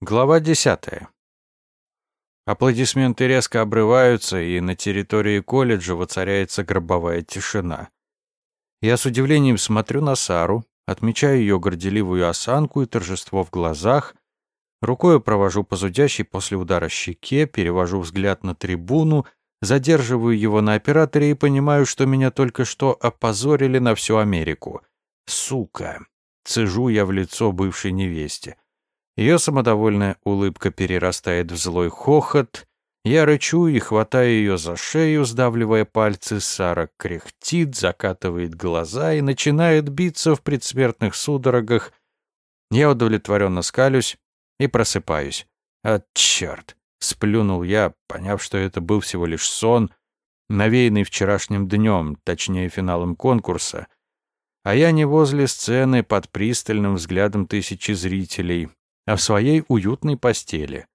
Глава десятая. Аплодисменты резко обрываются, и на территории колледжа воцаряется гробовая тишина. Я с удивлением смотрю на Сару, отмечаю ее горделивую осанку и торжество в глазах, рукой провожу по зудящей после удара щеке, перевожу взгляд на трибуну, задерживаю его на операторе и понимаю, что меня только что опозорили на всю Америку. Сука! Цежу я в лицо бывшей невесте. Ее самодовольная улыбка перерастает в злой хохот. Я рычу и хватаю ее за шею, сдавливая пальцы. Сара кряхтит, закатывает глаза и начинает биться в предсмертных судорогах. Я удовлетворенно скалюсь и просыпаюсь. А черт! Сплюнул я, поняв, что это был всего лишь сон, навеянный вчерашним днем, точнее финалом конкурса. А я не возле сцены под пристальным взглядом тысячи зрителей, а в своей уютной постели.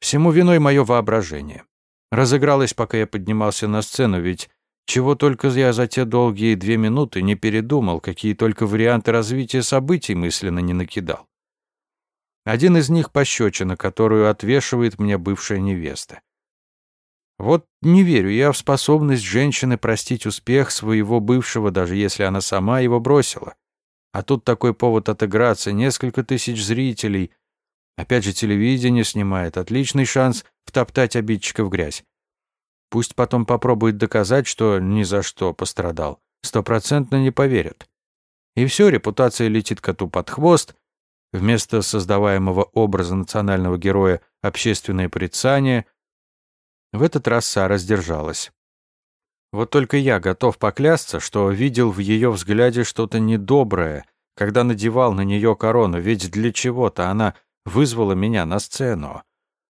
Всему виной мое воображение. Разыгралось, пока я поднимался на сцену, ведь чего только я за те долгие две минуты не передумал, какие только варианты развития событий мысленно не накидал. Один из них — пощечина, которую отвешивает мне бывшая невеста. Вот не верю я в способность женщины простить успех своего бывшего, даже если она сама его бросила. А тут такой повод отыграться, несколько тысяч зрителей. Опять же, телевидение снимает. Отличный шанс втоптать обидчика в грязь. Пусть потом попробует доказать, что ни за что пострадал. Стопроцентно не поверят. И все, репутация летит коту под хвост. Вместо создаваемого образа национального героя общественное порицание. В этот раз Сара сдержалась. Вот только я готов поклясться, что видел в ее взгляде что-то недоброе, когда надевал на нее корону, ведь для чего-то она вызвала меня на сцену.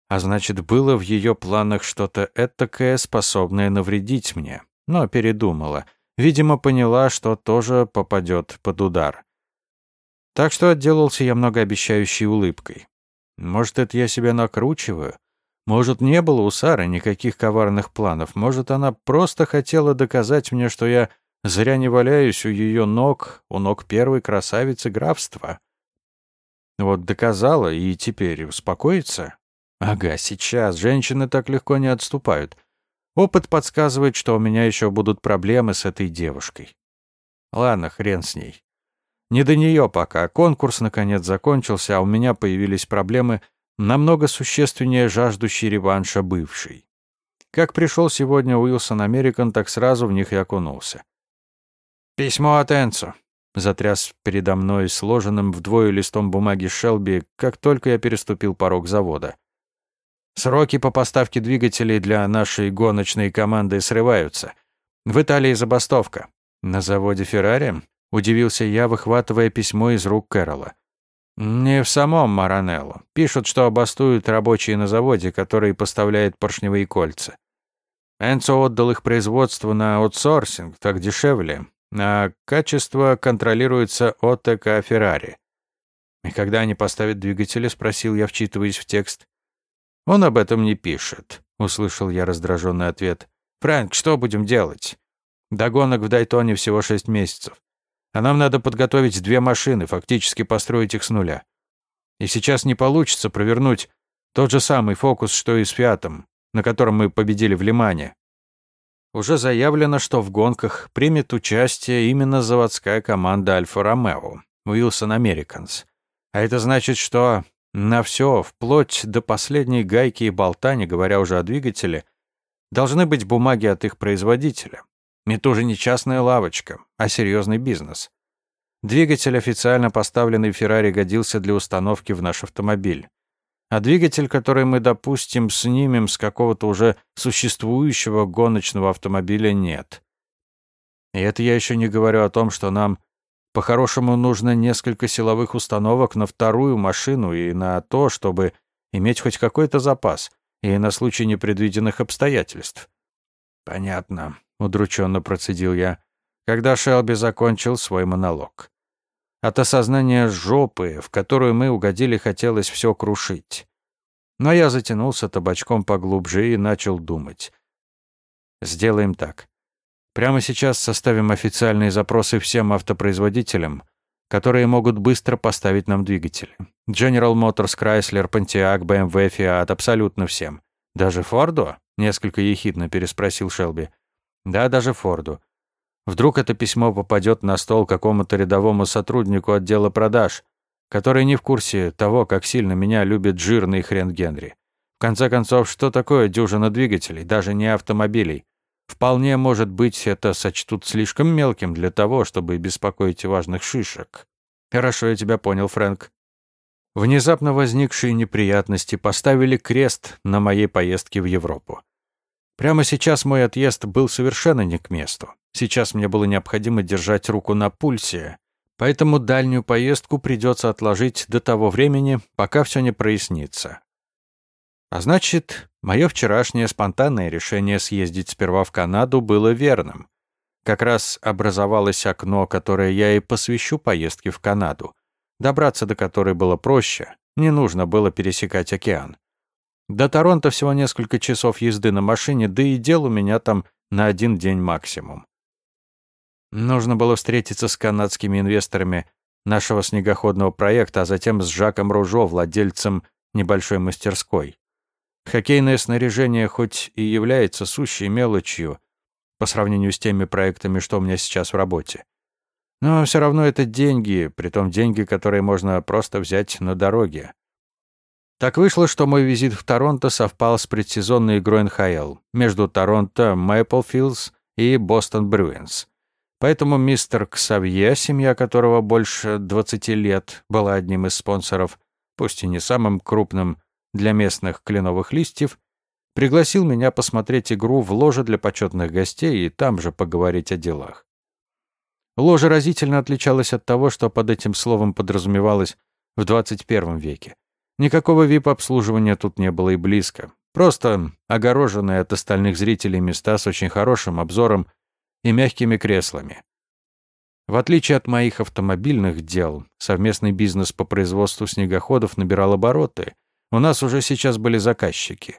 А значит, было в ее планах что-то этакое, способное навредить мне. Но передумала. Видимо, поняла, что тоже попадет под удар. Так что отделался я многообещающей улыбкой. Может, это я себя накручиваю? Может, не было у Сары никаких коварных планов. Может, она просто хотела доказать мне, что я зря не валяюсь у ее ног, у ног первой красавицы графства. Вот доказала и теперь успокоится? Ага, сейчас. Женщины так легко не отступают. Опыт подсказывает, что у меня еще будут проблемы с этой девушкой. Ладно, хрен с ней. Не до нее пока. Конкурс наконец закончился, а у меня появились проблемы — намного существеннее жаждущий реванша бывший. Как пришел сегодня Уилсон Американ, так сразу в них и окунулся. «Письмо от Энцо», — затряс передо мной сложенным вдвое листом бумаги Шелби, как только я переступил порог завода. «Сроки по поставке двигателей для нашей гоночной команды срываются. В Италии забастовка. На заводе Феррари?» — удивился я, выхватывая письмо из рук Кэрола. «Не в самом Маранелло. Пишут, что бастуют рабочие на заводе, который поставляет поршневые кольца. Энцо отдал их производство на аутсорсинг, так дешевле, а качество контролируется ОТК «Феррари». «И когда они поставят двигатели?» — спросил я, вчитываясь в текст. «Он об этом не пишет», — услышал я раздраженный ответ. «Фрэнк, что будем делать? До гонок в Дайтоне всего шесть месяцев. А нам надо подготовить две машины, фактически построить их с нуля. И сейчас не получится провернуть тот же самый фокус, что и с «Фиатом», на котором мы победили в Лимане. Уже заявлено, что в гонках примет участие именно заводская команда «Альфа-Ромео» Уилсон Американс. А это значит, что на все, вплоть до последней гайки и болта, не говоря уже о двигателе, должны быть бумаги от их производителя. Это уже не частная лавочка, а серьезный бизнес. Двигатель, официально поставленный в Феррари, годился для установки в наш автомобиль. А двигатель, который мы, допустим, снимем с какого-то уже существующего гоночного автомобиля, нет. И это я еще не говорю о том, что нам по-хорошему нужно несколько силовых установок на вторую машину и на то, чтобы иметь хоть какой-то запас, и на случай непредвиденных обстоятельств. Понятно. — удрученно процедил я, когда Шелби закончил свой монолог. От осознания жопы, в которую мы угодили, хотелось все крушить. Но я затянулся табачком поглубже и начал думать. Сделаем так. Прямо сейчас составим официальные запросы всем автопроизводителям, которые могут быстро поставить нам двигатели. General Motors, Chrysler, Pontiac, BMW, Fiat, абсолютно всем. Даже Форду? Несколько ехидно переспросил Шелби. Да, даже Форду. Вдруг это письмо попадет на стол какому-то рядовому сотруднику отдела продаж, который не в курсе того, как сильно меня любит жирный хрен Генри. В конце концов, что такое дюжина двигателей, даже не автомобилей? Вполне может быть, это сочтут слишком мелким для того, чтобы беспокоить важных шишек. Хорошо, я тебя понял, Фрэнк. Внезапно возникшие неприятности поставили крест на моей поездке в Европу. Прямо сейчас мой отъезд был совершенно не к месту. Сейчас мне было необходимо держать руку на пульсе, поэтому дальнюю поездку придется отложить до того времени, пока все не прояснится. А значит, мое вчерашнее спонтанное решение съездить сперва в Канаду было верным. Как раз образовалось окно, которое я и посвящу поездке в Канаду, добраться до которой было проще, не нужно было пересекать океан. До Торонто всего несколько часов езды на машине, да и дел у меня там на один день максимум. Нужно было встретиться с канадскими инвесторами нашего снегоходного проекта, а затем с Жаком Ружо, владельцем небольшой мастерской. Хоккейное снаряжение хоть и является сущей мелочью по сравнению с теми проектами, что у меня сейчас в работе. Но все равно это деньги, притом деньги, которые можно просто взять на дороге. Так вышло, что мой визит в Торонто совпал с предсезонной игрой НХЛ между Торонто Мэйплфилдс и Бостон Брюинс. Поэтому мистер Ксавье, семья которого больше 20 лет, была одним из спонсоров, пусть и не самым крупным для местных кленовых листьев, пригласил меня посмотреть игру в ложе для почетных гостей и там же поговорить о делах. Ложа разительно отличалась от того, что под этим словом подразумевалось в 21 веке. Никакого вип-обслуживания тут не было и близко. Просто огороженные от остальных зрителей места с очень хорошим обзором и мягкими креслами. В отличие от моих автомобильных дел, совместный бизнес по производству снегоходов набирал обороты. У нас уже сейчас были заказчики.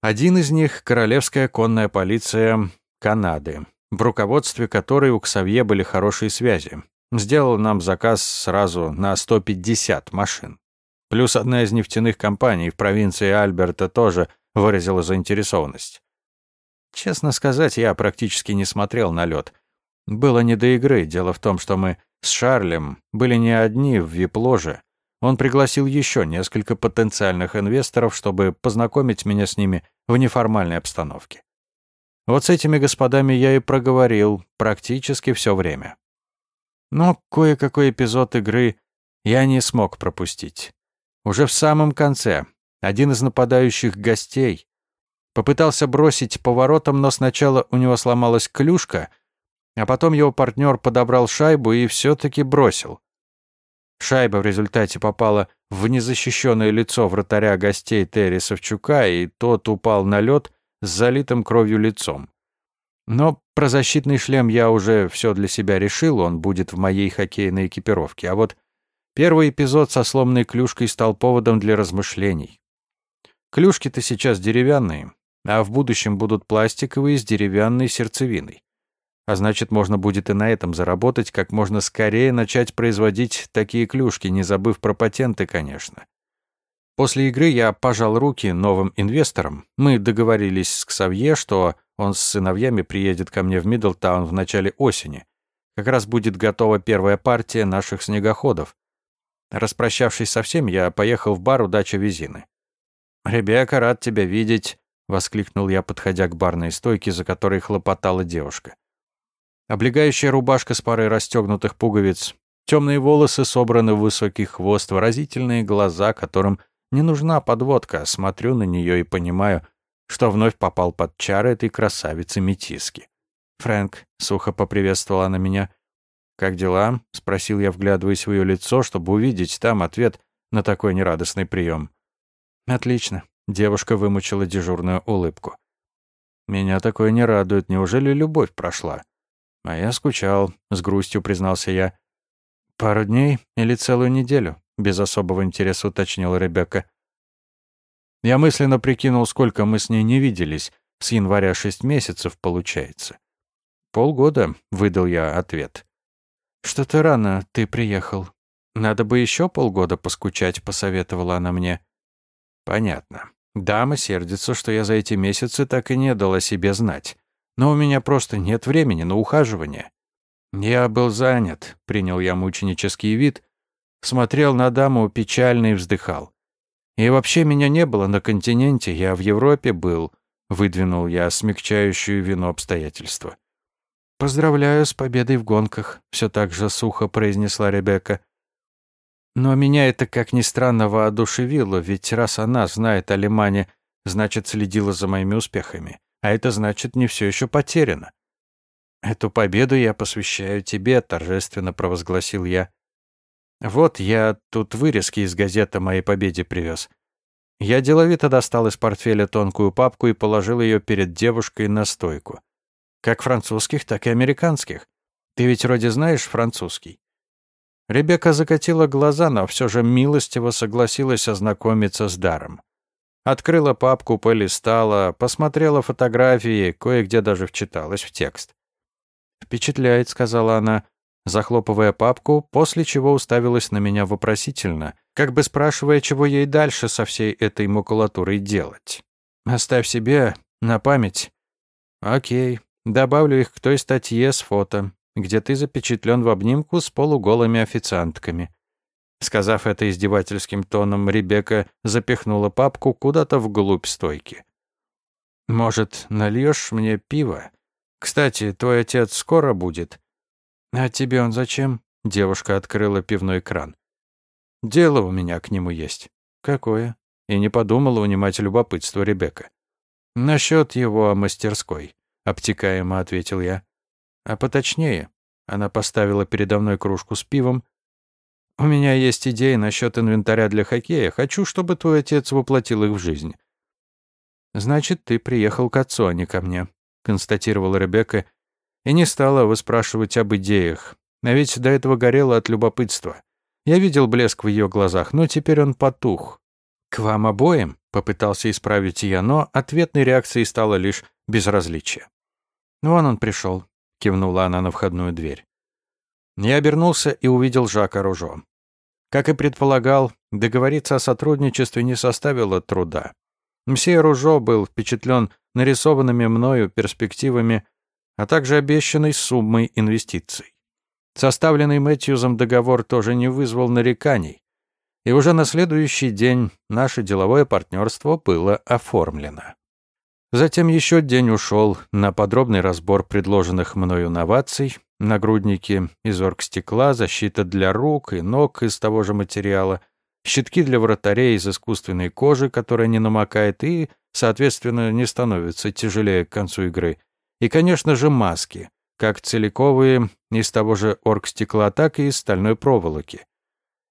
Один из них — Королевская конная полиция Канады, в руководстве которой у Ксавье были хорошие связи. Сделал нам заказ сразу на 150 машин. Плюс одна из нефтяных компаний в провинции Альберта тоже выразила заинтересованность. Честно сказать, я практически не смотрел на лед. Было не до игры. Дело в том, что мы с Шарлем были не одни в вип-ложе. Он пригласил еще несколько потенциальных инвесторов, чтобы познакомить меня с ними в неформальной обстановке. Вот с этими господами я и проговорил практически все время. Но кое-какой эпизод игры я не смог пропустить. Уже в самом конце один из нападающих гостей Попытался бросить поворотом, но сначала у него сломалась клюшка, а потом его партнер подобрал шайбу и все-таки бросил. Шайба в результате попала в незащищенное лицо вратаря гостей Терри Савчука, и тот упал на лед с залитым кровью лицом. Но про защитный шлем я уже все для себя решил, он будет в моей хоккейной экипировке. А вот первый эпизод со сломанной клюшкой стал поводом для размышлений. Клюшки-то сейчас деревянные, а в будущем будут пластиковые с деревянной сердцевиной. А значит, можно будет и на этом заработать, как можно скорее начать производить такие клюшки, не забыв про патенты, конечно. После игры я пожал руки новым инвесторам. Мы договорились с Ксавье, что он с сыновьями приедет ко мне в Миддлтаун в начале осени. Как раз будет готова первая партия наших снегоходов. Распрощавшись со всем, я поехал в бар у дачи Визины. «Ребека, рад тебя видеть воскликнул я, подходя к барной стойке, за которой хлопотала девушка. Облегающая рубашка с парой расстегнутых пуговиц, темные волосы собраны в высокий хвост, выразительные глаза, которым не нужна подводка. Смотрю на нее и понимаю, что вновь попал под чары этой красавицы-метиски. «Фрэнк», — сухо поприветствовала она меня. «Как дела?» — спросил я, вглядываясь в ее лицо, чтобы увидеть там ответ на такой нерадостный прием. «Отлично. Девушка вымучила дежурную улыбку. «Меня такое не радует. Неужели любовь прошла?» «А я скучал», — с грустью признался я. «Пару дней или целую неделю?» — без особого интереса уточнила Ребекка. Я мысленно прикинул, сколько мы с ней не виделись. С января шесть месяцев получается. «Полгода», — выдал я ответ. «Что-то рано ты приехал. Надо бы еще полгода поскучать», — посоветовала она мне. «Понятно. Дама сердится, что я за эти месяцы так и не дала себе знать. Но у меня просто нет времени на ухаживание». «Я был занят», — принял я мученический вид, смотрел на даму печально и вздыхал. «И вообще меня не было на континенте, я в Европе был», — выдвинул я смягчающую вину обстоятельства. «Поздравляю с победой в гонках», — все так же сухо произнесла Ребекка. Но меня это, как ни странно, воодушевило, ведь раз она знает о Лимане, значит, следила за моими успехами. А это значит, не все еще потеряно. «Эту победу я посвящаю тебе», — торжественно провозгласил я. «Вот я тут вырезки из газеты моей победе привез». Я деловито достал из портфеля тонкую папку и положил ее перед девушкой на стойку. Как французских, так и американских. Ты ведь вроде знаешь французский. Ребекка закатила глаза, но все же милостиво согласилась ознакомиться с даром. Открыла папку, полистала, посмотрела фотографии, кое-где даже вчиталась в текст. «Впечатляет», — сказала она, захлопывая папку, после чего уставилась на меня вопросительно, как бы спрашивая, чего ей дальше со всей этой макулатурой делать. «Оставь себе на память». «Окей, добавлю их к той статье с фото, где ты запечатлен в обнимку с полуголыми официантками». Сказав это издевательским тоном, Ребекка запихнула папку куда-то вглубь стойки. «Может, нальешь мне пиво?» Кстати, твой отец скоро будет. А тебе он зачем? Девушка открыла пивной кран. Дело у меня к нему есть. Какое? И не подумала унимать любопытство Ребекка. Насчет его мастерской, обтекаемо ответил я. А поточнее, она поставила передо мной кружку с пивом. У меня есть идеи насчет инвентаря для хоккея. Хочу, чтобы твой отец воплотил их в жизнь. Значит, ты приехал к отцу, а не ко мне констатировала Ребекка, и не стала выспрашивать об идеях. А ведь до этого горела от любопытства. Я видел блеск в ее глазах, но теперь он потух. «К вам обоим?» — попытался исправить я, но ответной реакцией стало лишь безразличие. «Вон он пришел», — кивнула она на входную дверь. Я обернулся и увидел Жака Ружо. Как и предполагал, договориться о сотрудничестве не составило труда. Мсье Ружо был впечатлен нарисованными мною перспективами, а также обещанной суммой инвестиций. Составленный Мэтьюзом договор тоже не вызвал нареканий, и уже на следующий день наше деловое партнерство было оформлено. Затем еще день ушел на подробный разбор предложенных мною новаций, нагрудники из оргстекла, защита для рук и ног из того же материала, щитки для вратарей из искусственной кожи, которая не намокает и, соответственно, не становится тяжелее к концу игры. И, конечно же, маски, как целиковые из того же оргстекла, так и из стальной проволоки.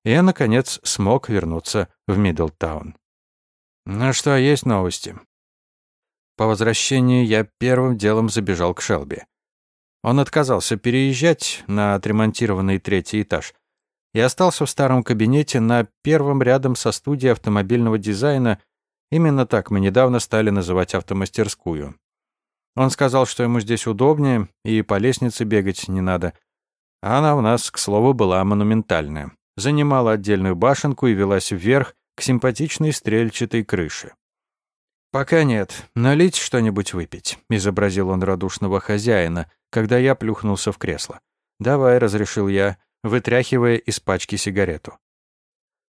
Я, наконец, смог вернуться в Миддлтаун. Ну что, есть новости? По возвращении я первым делом забежал к Шелби. Он отказался переезжать на отремонтированный третий этаж, и остался в старом кабинете на первом рядом со студией автомобильного дизайна. Именно так мы недавно стали называть автомастерскую. Он сказал, что ему здесь удобнее и по лестнице бегать не надо. Она у нас, к слову, была монументальная. Занимала отдельную башенку и велась вверх к симпатичной стрельчатой крыше. «Пока нет. Налить что-нибудь выпить», — изобразил он радушного хозяина, когда я плюхнулся в кресло. «Давай», — разрешил я, — вытряхивая из пачки сигарету.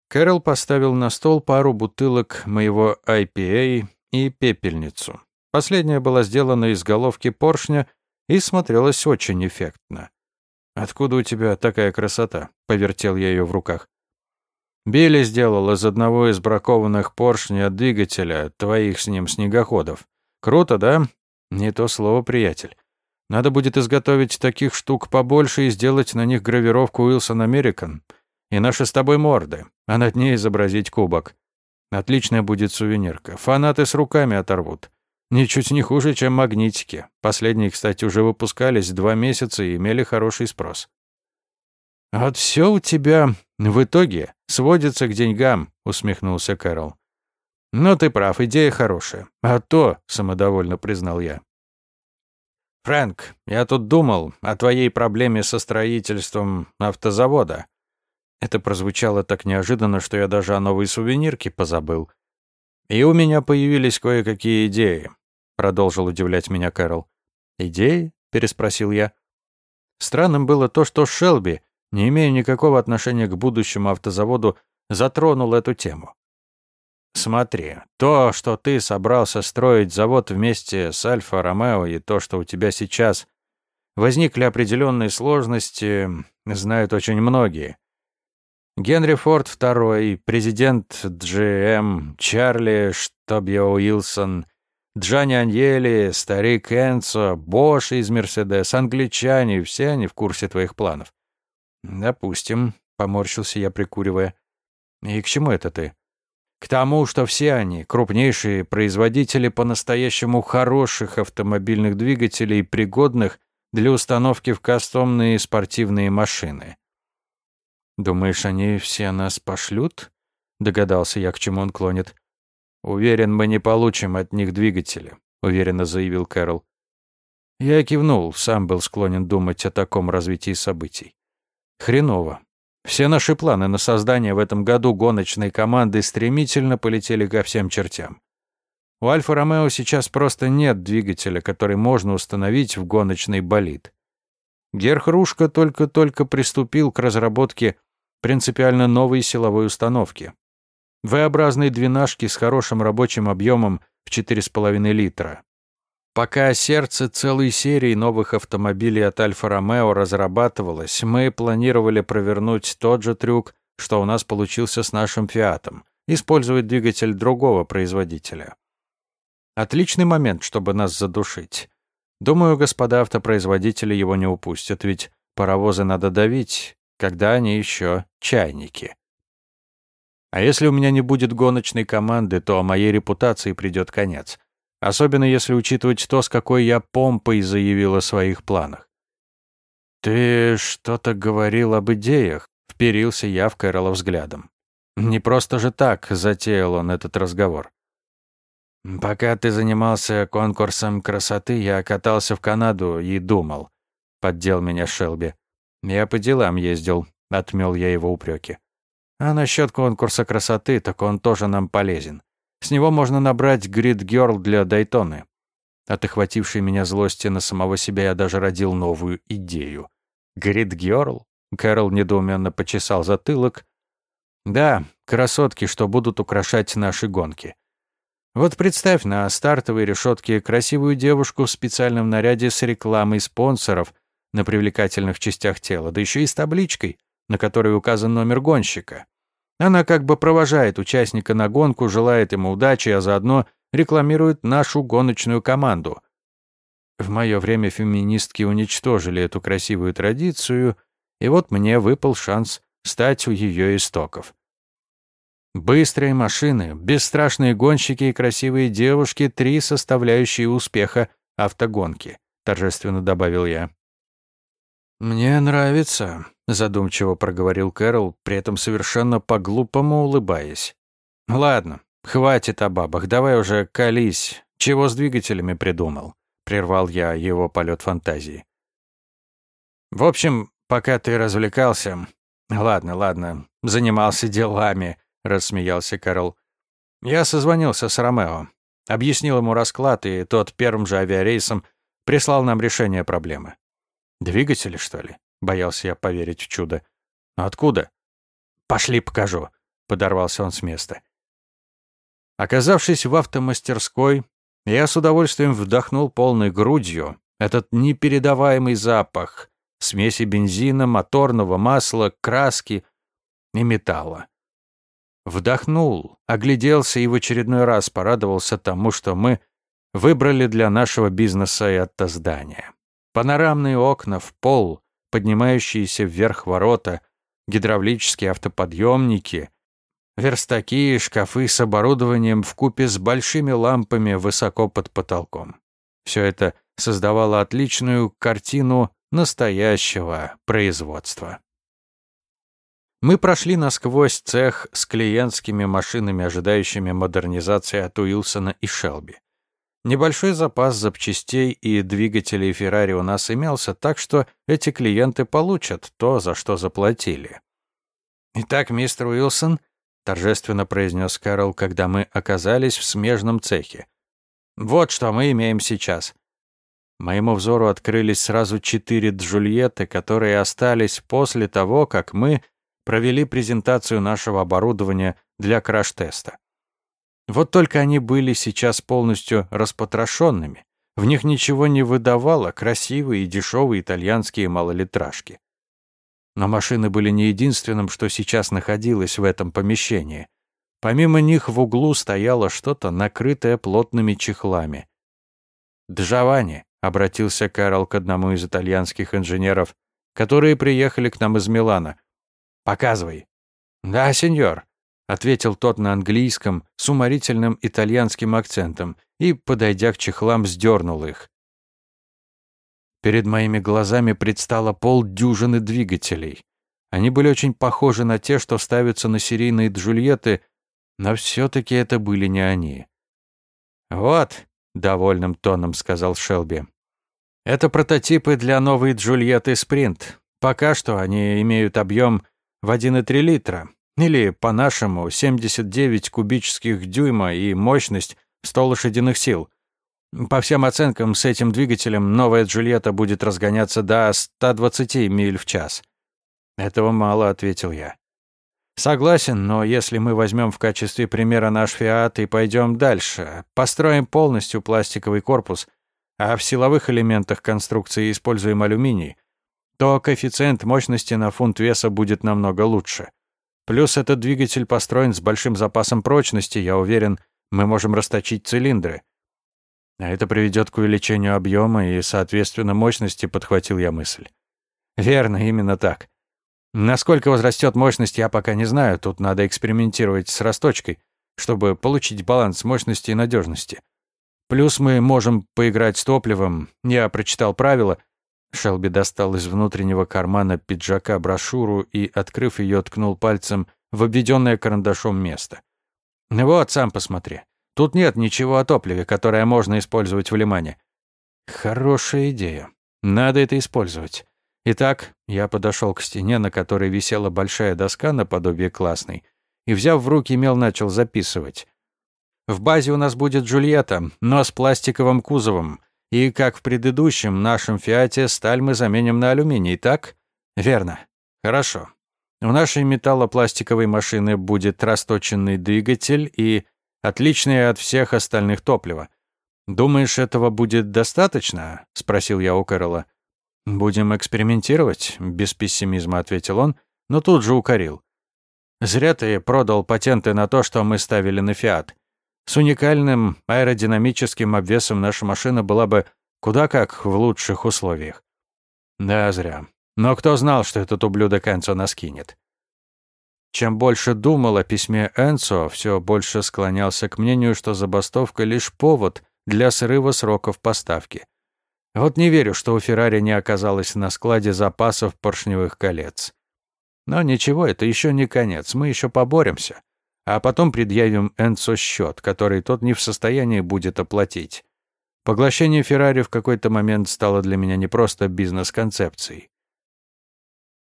Кэрол поставил на стол пару бутылок моего IPA и пепельницу. Последняя была сделана из головки поршня и смотрелась очень эффектно. «Откуда у тебя такая красота?» — повертел я ее в руках. «Билли сделал из одного из бракованных поршней от двигателя твоих с ним снегоходов. Круто, да? Не то слово, приятель. Надо будет изготовить таких штук побольше и сделать на них гравировку Уилсон Американ. И наши с тобой морды, а над ней изобразить кубок. Отличная будет сувенирка. Фанаты с руками оторвут. Ничуть не хуже, чем магнитики. Последние, кстати, уже выпускались два месяца и имели хороший спрос. «Вот все у тебя в итоге сводится к деньгам», — усмехнулся Кэрол. «Но ты прав, идея хорошая. А то», — самодовольно признал я, «Фрэнк, я тут думал о твоей проблеме со строительством автозавода». Это прозвучало так неожиданно, что я даже о новой сувенирке позабыл. «И у меня появились кое-какие идеи», — продолжил удивлять меня Кэрол. «Идеи?» — переспросил я. Странным было то, что Шелби, не имея никакого отношения к будущему автозаводу, затронул эту тему. Смотри, то, что ты собрался строить завод вместе с Альфа-Ромео, и то, что у тебя сейчас возникли определенные сложности, знают очень многие. Генри Форд II, президент GM, Чарли Штобья Уилсон, Джанни Аньели, старик Энцо, Бош из Мерседес, англичане, все они в курсе твоих планов. Допустим, поморщился я, прикуривая. И к чему это ты? К тому, что все они крупнейшие производители по-настоящему хороших автомобильных двигателей, пригодных для установки в кастомные спортивные машины. «Думаешь, они все нас пошлют?» — догадался я, к чему он клонит. «Уверен, мы не получим от них двигатели», — уверенно заявил Кэрол. Я кивнул, сам был склонен думать о таком развитии событий. Хреново. Все наши планы на создание в этом году гоночной команды стремительно полетели ко всем чертям. У Альфа-Ромео сейчас просто нет двигателя, который можно установить в гоночный болид. Герхрушка только-только приступил к разработке принципиально новой силовой установки. V-образной двенашки с хорошим рабочим объемом в 4,5 литра. Пока сердце целой серии новых автомобилей от Альфа-Ромео разрабатывалось, мы планировали провернуть тот же трюк, что у нас получился с нашим Фиатом, использовать двигатель другого производителя. Отличный момент, чтобы нас задушить. Думаю, господа автопроизводители его не упустят, ведь паровозы надо давить, когда они еще чайники. А если у меня не будет гоночной команды, то о моей репутации придет конец. Особенно если учитывать то, с какой я помпой заявил о своих планах. «Ты что-то говорил об идеях», — вперился я в Кэрола взглядом. Не просто же так затеял он этот разговор. «Пока ты занимался конкурсом красоты, я катался в Канаду и думал», — поддел меня Шелби. «Я по делам ездил», — отмел я его упреки. «А насчет конкурса красоты, так он тоже нам полезен. С него можно набрать грид-герл для Дайтоны. От охватившей меня злости на самого себя я даже родил новую идею. Грид-герл? Кэрол недоуменно почесал затылок. Да, красотки, что будут украшать наши гонки. Вот представь на стартовой решетке красивую девушку в специальном наряде с рекламой спонсоров на привлекательных частях тела, да еще и с табличкой, на которой указан номер гонщика. Она как бы провожает участника на гонку, желает ему удачи, а заодно рекламирует нашу гоночную команду. В мое время феминистки уничтожили эту красивую традицию, и вот мне выпал шанс стать у ее истоков. Быстрые машины, бесстрашные гонщики и красивые девушки — три составляющие успеха автогонки, торжественно добавил я. «Мне нравится», задумчиво проговорил Кэрол, при этом совершенно по-глупому улыбаясь. Ладно, хватит о бабах, давай уже колись. Чего с двигателями придумал? прервал я его полет фантазии. В общем, пока ты развлекался, ладно, ладно, занимался делами, рассмеялся Кэрол. Я созвонился с Ромео, объяснил ему расклад, и тот первым же авиарейсом прислал нам решение проблемы. Двигатели, что ли? Боялся я поверить в чудо. «Но откуда?» «Пошли покажу», — подорвался он с места. Оказавшись в автомастерской, я с удовольствием вдохнул полной грудью этот непередаваемый запах смеси бензина, моторного масла, краски и металла. Вдохнул, огляделся и в очередной раз порадовался тому, что мы выбрали для нашего бизнеса это здание. Панорамные окна в пол, поднимающиеся вверх ворота, гидравлические автоподъемники, верстаки и шкафы с оборудованием в купе с большими лампами высоко под потолком. Все это создавало отличную картину настоящего производства. Мы прошли насквозь цех с клиентскими машинами, ожидающими модернизации от Уилсона и Шелби. Небольшой запас запчастей и двигателей Феррари у нас имелся, так что эти клиенты получат то, за что заплатили. «Итак, мистер Уилсон», — торжественно произнес Кэрол, когда мы оказались в смежном цехе. «Вот что мы имеем сейчас». Моему взору открылись сразу четыре Джульетты, которые остались после того, как мы провели презентацию нашего оборудования для краш-теста. Вот только они были сейчас полностью распотрошенными. В них ничего не выдавало красивые и дешевые итальянские малолитражки. Но машины были не единственным, что сейчас находилось в этом помещении. Помимо них в углу стояло что-то, накрытое плотными чехлами. «Джованни», — обратился Карл к одному из итальянских инженеров, которые приехали к нам из Милана. «Показывай». «Да, сеньор», ответил тот на английском с уморительным итальянским акцентом и, подойдя к чехлам, сдернул их. Перед моими глазами предстало полдюжины двигателей. Они были очень похожи на те, что ставятся на серийные Джульетты, но все-таки это были не они. «Вот», — довольным тоном сказал Шелби, — «это прототипы для новой Джульетты Спринт. Пока что они имеют объем в 1,3 литра, или, по-нашему, 79 кубических дюйма и мощность 100 лошадиных сил. По всем оценкам, с этим двигателем новая Джульетта будет разгоняться до 120 миль в час. «Этого мало», — ответил я. «Согласен, но если мы возьмем в качестве примера наш «Фиат» и пойдем дальше, построим полностью пластиковый корпус, а в силовых элементах конструкции используем алюминий, то коэффициент мощности на фунт веса будет намного лучше. Плюс этот двигатель построен с большим запасом прочности, я уверен, мы можем расточить цилиндры. А это приведет к увеличению объема и, соответственно, мощности, подхватил я мысль. Верно, именно так. Насколько возрастет мощность, я пока не знаю, тут надо экспериментировать с расточкой, чтобы получить баланс мощности и надежности. Плюс мы можем поиграть с топливом. Я прочитал правила, Шелби достал из внутреннего кармана пиджака брошюру и, открыв ее, ткнул пальцем в обведенное карандашом место. «Вот, сам посмотри. Тут нет ничего о топливе, которое можно использовать в лимане». «Хорошая идея. Надо это использовать». Итак, я подошел к стене, на которой висела большая доска наподобие классной, и, взяв в руки мел, начал записывать. «В базе у нас будет Джульетта, но с пластиковым кузовом. И, как в предыдущем нашем «Фиате», сталь мы заменим на алюминий, так? Верно. Хорошо. У нашей металлопластиковой машины будет расточенный двигатель и отличное от всех остальных топливо. «Думаешь, этого будет достаточно?» — спросил я у Кэрола. «Будем экспериментировать», — без пессимизма ответил он, но тут же укорил. «Зря ты продал патенты на то, что мы ставили на «Фиат». С уникальным аэродинамическим обвесом наша машина была бы куда как в лучших условиях. Да, зря. Но кто знал, что этот ублюдок Энцо нас кинет? Чем больше думал о письме Энцо, все больше склонялся к мнению, что забастовка — лишь повод для срыва сроков поставки. Вот не верю, что у Феррари не оказалось на складе запасов поршневых колец. Но ничего, это еще не конец, мы еще поборемся а потом предъявим Энцо счет, который тот не в состоянии будет оплатить. Поглощение Феррари в какой-то момент стало для меня не просто бизнес-концепцией.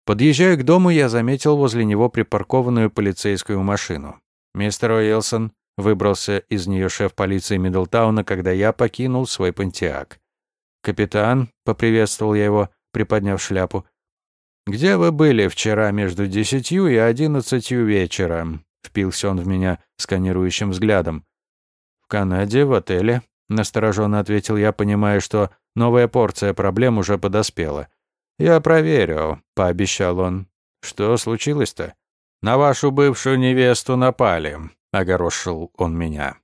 Подъезжая к дому, я заметил возле него припаркованную полицейскую машину. «Мистер Уилсон», — выбрался из нее шеф полиции Миддлтауна, когда я покинул свой пантеак. «Капитан», — поприветствовал я его, приподняв шляпу, — «где вы были вчера между десятью и одиннадцатью вечера?» Впился он в меня сканирующим взглядом. «В Канаде, в отеле», — настороженно ответил я, понимая, что новая порция проблем уже подоспела. «Я проверю», — пообещал он. «Что случилось-то?» «На вашу бывшую невесту напали», — огорошил он меня.